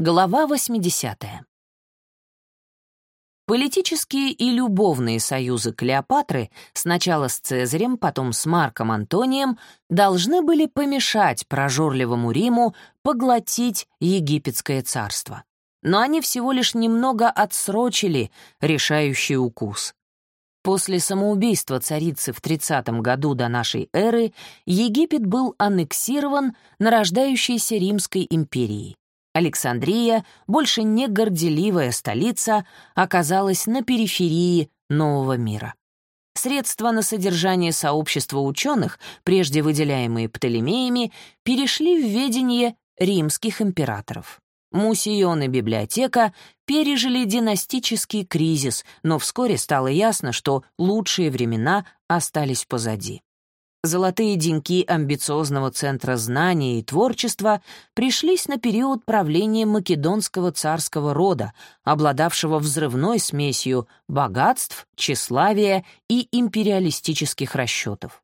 Глава 80. Политические и любовные союзы Клеопатры, сначала с Цезарем, потом с Марком Антонием, должны были помешать прожорливому Риму поглотить египетское царство. Но они всего лишь немного отсрочили решающий укус. После самоубийства царицы в 30 году до нашей эры Египет был аннексирован нарождающейся Римской империей. Александрия, больше не горделивая столица, оказалась на периферии нового мира. Средства на содержание сообщества ученых, прежде выделяемые Птолемеями, перешли в ведение римских императоров. Мусион и библиотека пережили династический кризис, но вскоре стало ясно, что лучшие времена остались позади. Золотые деньки амбициозного центра знания и творчества пришлись на период правления македонского царского рода, обладавшего взрывной смесью богатств, тщеславия и империалистических расчетов.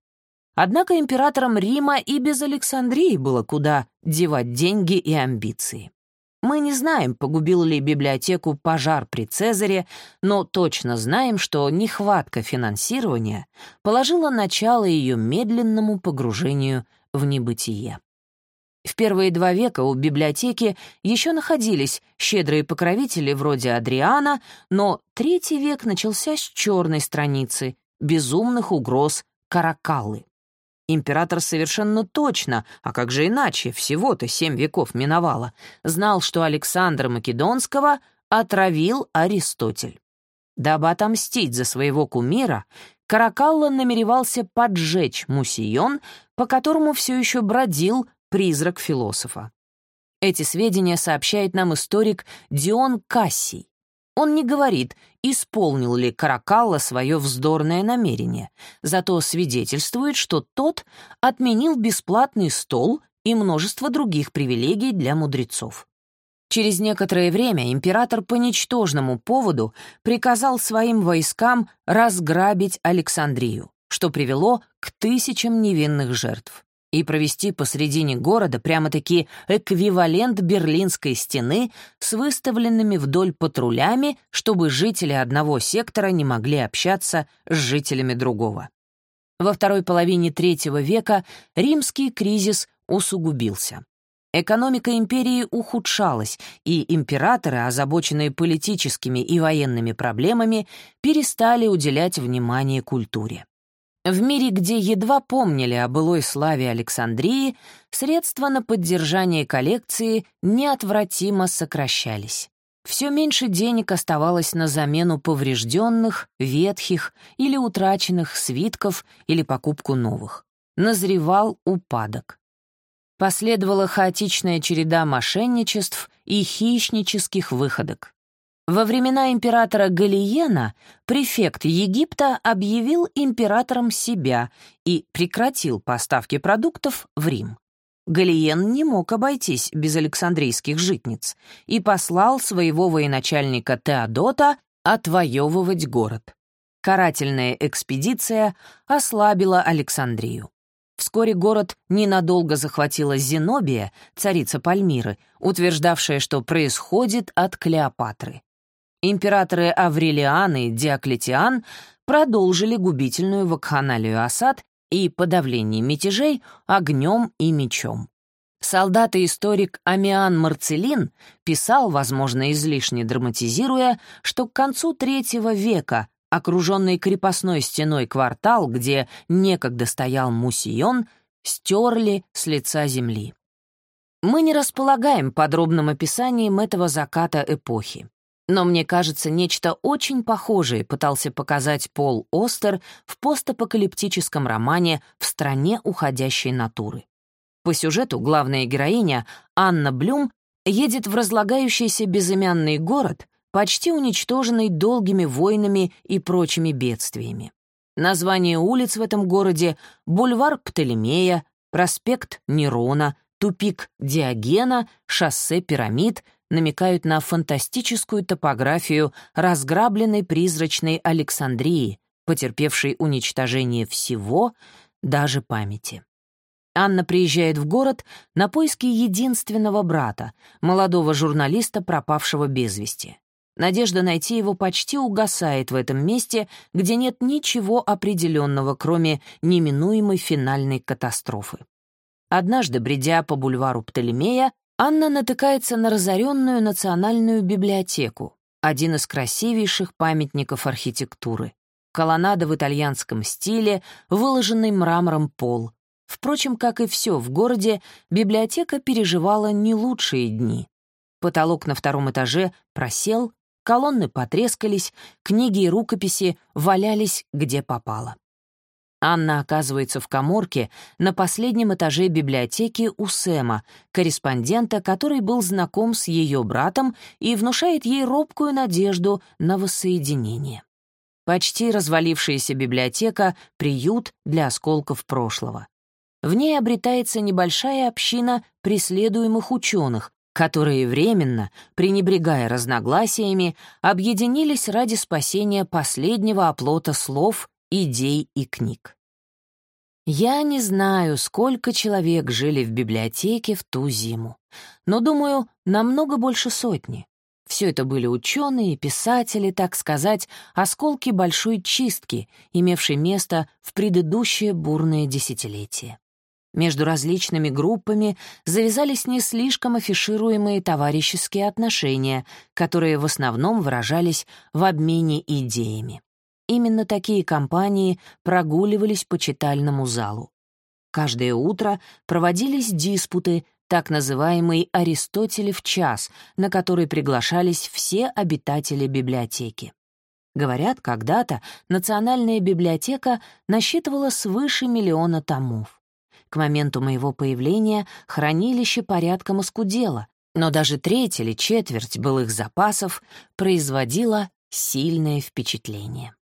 Однако императорам Рима и без Александрии было куда девать деньги и амбиции. Мы не знаем, погубил ли библиотеку пожар при Цезаре, но точно знаем, что нехватка финансирования положила начало ее медленному погружению в небытие. В первые два века у библиотеки еще находились щедрые покровители вроде Адриана, но третий век начался с черной страницы, безумных угроз Каракаллы. Император совершенно точно, а как же иначе, всего-то семь веков миновало, знал, что Александра Македонского отравил Аристотель. Дабы отомстить за своего кумира, Каракалла намеревался поджечь Мусион, по которому все еще бродил призрак философа. Эти сведения сообщает нам историк Дион Кассий. Он не говорит, исполнил ли Каракалла свое вздорное намерение, зато свидетельствует, что тот отменил бесплатный стол и множество других привилегий для мудрецов. Через некоторое время император по ничтожному поводу приказал своим войскам разграбить Александрию, что привело к тысячам невинных жертв и провести посредине города прямо-таки эквивалент Берлинской стены с выставленными вдоль патрулями, чтобы жители одного сектора не могли общаться с жителями другого. Во второй половине третьего века римский кризис усугубился. Экономика империи ухудшалась, и императоры, озабоченные политическими и военными проблемами, перестали уделять внимание культуре. В мире, где едва помнили о былой славе Александрии, средства на поддержание коллекции неотвратимо сокращались. Все меньше денег оставалось на замену поврежденных, ветхих или утраченных свитков или покупку новых. Назревал упадок. Последовала хаотичная череда мошенничеств и хищнических выходок. Во времена императора Галиена префект Египта объявил императором себя и прекратил поставки продуктов в Рим. Галиен не мог обойтись без александрийских житниц и послал своего военачальника Теодота отвоевывать город. Карательная экспедиция ослабила Александрию. Вскоре город ненадолго захватила Зенобия, царица Пальмиры, утверждавшая, что происходит от Клеопатры императоры Аврелиан и Диоклетиан продолжили губительную вакханалию осад и подавление мятежей огнем и мечом. Солдат и историк Амиан Марцелин писал, возможно, излишне драматизируя, что к концу третьего века окруженный крепостной стеной квартал, где некогда стоял Мусион, стерли с лица земли. Мы не располагаем подробным описанием этого заката эпохи. Но мне кажется, нечто очень похожее пытался показать Пол Остер в постапокалиптическом романе «В стране уходящей натуры». По сюжету главная героиня, Анна Блюм, едет в разлагающийся безымянный город, почти уничтоженный долгими войнами и прочими бедствиями. Название улиц в этом городе — бульвар Птолемея, проспект Нерона, тупик Диогена, шоссе Пирамид — намекают на фантастическую топографию разграбленной призрачной Александрии, потерпевшей уничтожение всего, даже памяти. Анна приезжает в город на поиски единственного брата, молодого журналиста, пропавшего без вести. Надежда найти его почти угасает в этом месте, где нет ничего определенного, кроме неминуемой финальной катастрофы. Однажды, бредя по бульвару Птолемея, Анна натыкается на разоренную национальную библиотеку, один из красивейших памятников архитектуры. Колоннада в итальянском стиле, выложенный мрамором пол. Впрочем, как и все в городе, библиотека переживала не лучшие дни. Потолок на втором этаже просел, колонны потрескались, книги и рукописи валялись где попало. Анна оказывается в коморке на последнем этаже библиотеки у Сэма, корреспондента, который был знаком с ее братом и внушает ей робкую надежду на воссоединение. Почти развалившаяся библиотека — приют для осколков прошлого. В ней обретается небольшая община преследуемых ученых, которые временно, пренебрегая разногласиями, объединились ради спасения последнего оплота слов идей и книг. Я не знаю, сколько человек жили в библиотеке в ту зиму, но, думаю, намного больше сотни. Все это были ученые, писатели, так сказать, осколки большой чистки, имевшей место в предыдущее бурное десятилетие. Между различными группами завязались не слишком афишируемые товарищеские отношения, которые в основном выражались в обмене идеями. Именно такие компании прогуливались по читальному залу. Каждое утро проводились диспуты, так называемый Аристотелев час, на который приглашались все обитатели библиотеки. Говорят, когда-то Национальная библиотека насчитывала свыше миллиона томов. К моменту моего появления хранилище порядком оскудело, но даже треть или четверть былых запасов производила сильное впечатление.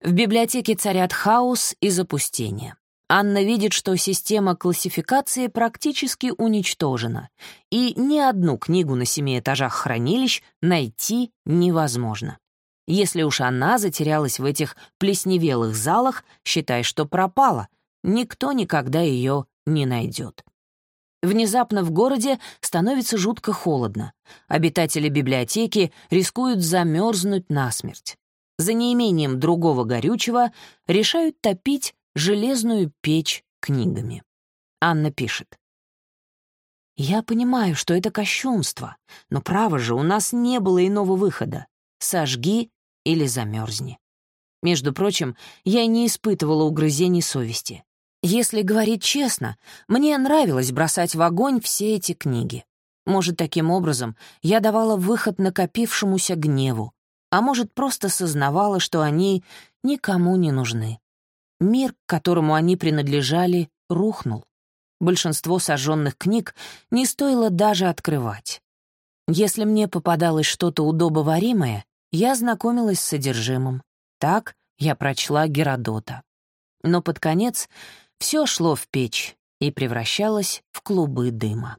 В библиотеке царят хаос и запустение. Анна видит, что система классификации практически уничтожена, и ни одну книгу на семи этажах хранилищ найти невозможно. Если уж она затерялась в этих плесневелых залах, считай, что пропала, никто никогда ее не найдет. Внезапно в городе становится жутко холодно. Обитатели библиотеки рискуют замерзнуть насмерть за неимением другого горючего решают топить железную печь книгами. Анна пишет. «Я понимаю, что это кощунство, но право же, у нас не было иного выхода. Сожги или замерзни». Между прочим, я не испытывала угрызений совести. Если говорить честно, мне нравилось бросать в огонь все эти книги. Может, таким образом я давала выход накопившемуся гневу, а может, просто сознавала, что они никому не нужны. Мир, к которому они принадлежали, рухнул. Большинство сожженных книг не стоило даже открывать. Если мне попадалось что-то удобоваримое, я знакомилась с содержимым. Так я прочла Геродота. Но под конец все шло в печь и превращалось в клубы дыма.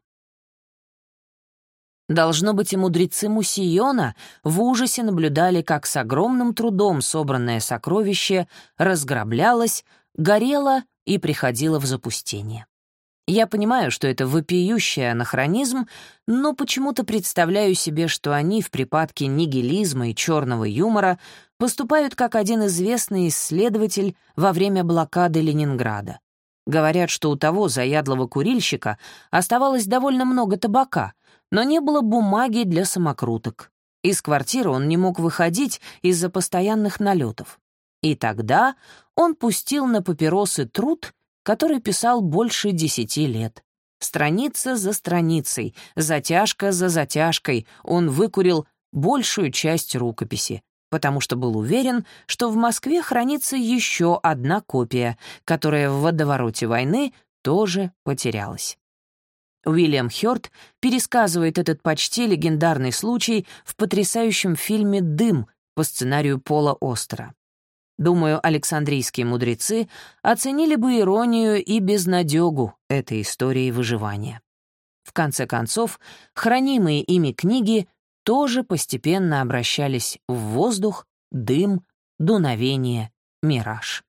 Должно быть, и мудрецы Мусиона в ужасе наблюдали, как с огромным трудом собранное сокровище разграблялось, горело и приходило в запустение. Я понимаю, что это вопиющий анахронизм, но почему-то представляю себе, что они в припадке нигилизма и черного юмора поступают как один известный исследователь во время блокады Ленинграда. Говорят, что у того заядлого курильщика оставалось довольно много табака, но не было бумаги для самокруток. Из квартиры он не мог выходить из-за постоянных налетов. И тогда он пустил на папиросы труд, который писал больше десяти лет. Страница за страницей, затяжка за затяжкой он выкурил большую часть рукописи, потому что был уверен, что в Москве хранится еще одна копия, которая в водовороте войны тоже потерялась. Уильям Хёрд пересказывает этот почти легендарный случай в потрясающем фильме «Дым» по сценарию Пола Остера. Думаю, Александрийские мудрецы оценили бы иронию и безнадегу этой истории выживания. В конце концов, хранимые ими книги тоже постепенно обращались в воздух, дым, дуновение, мираж.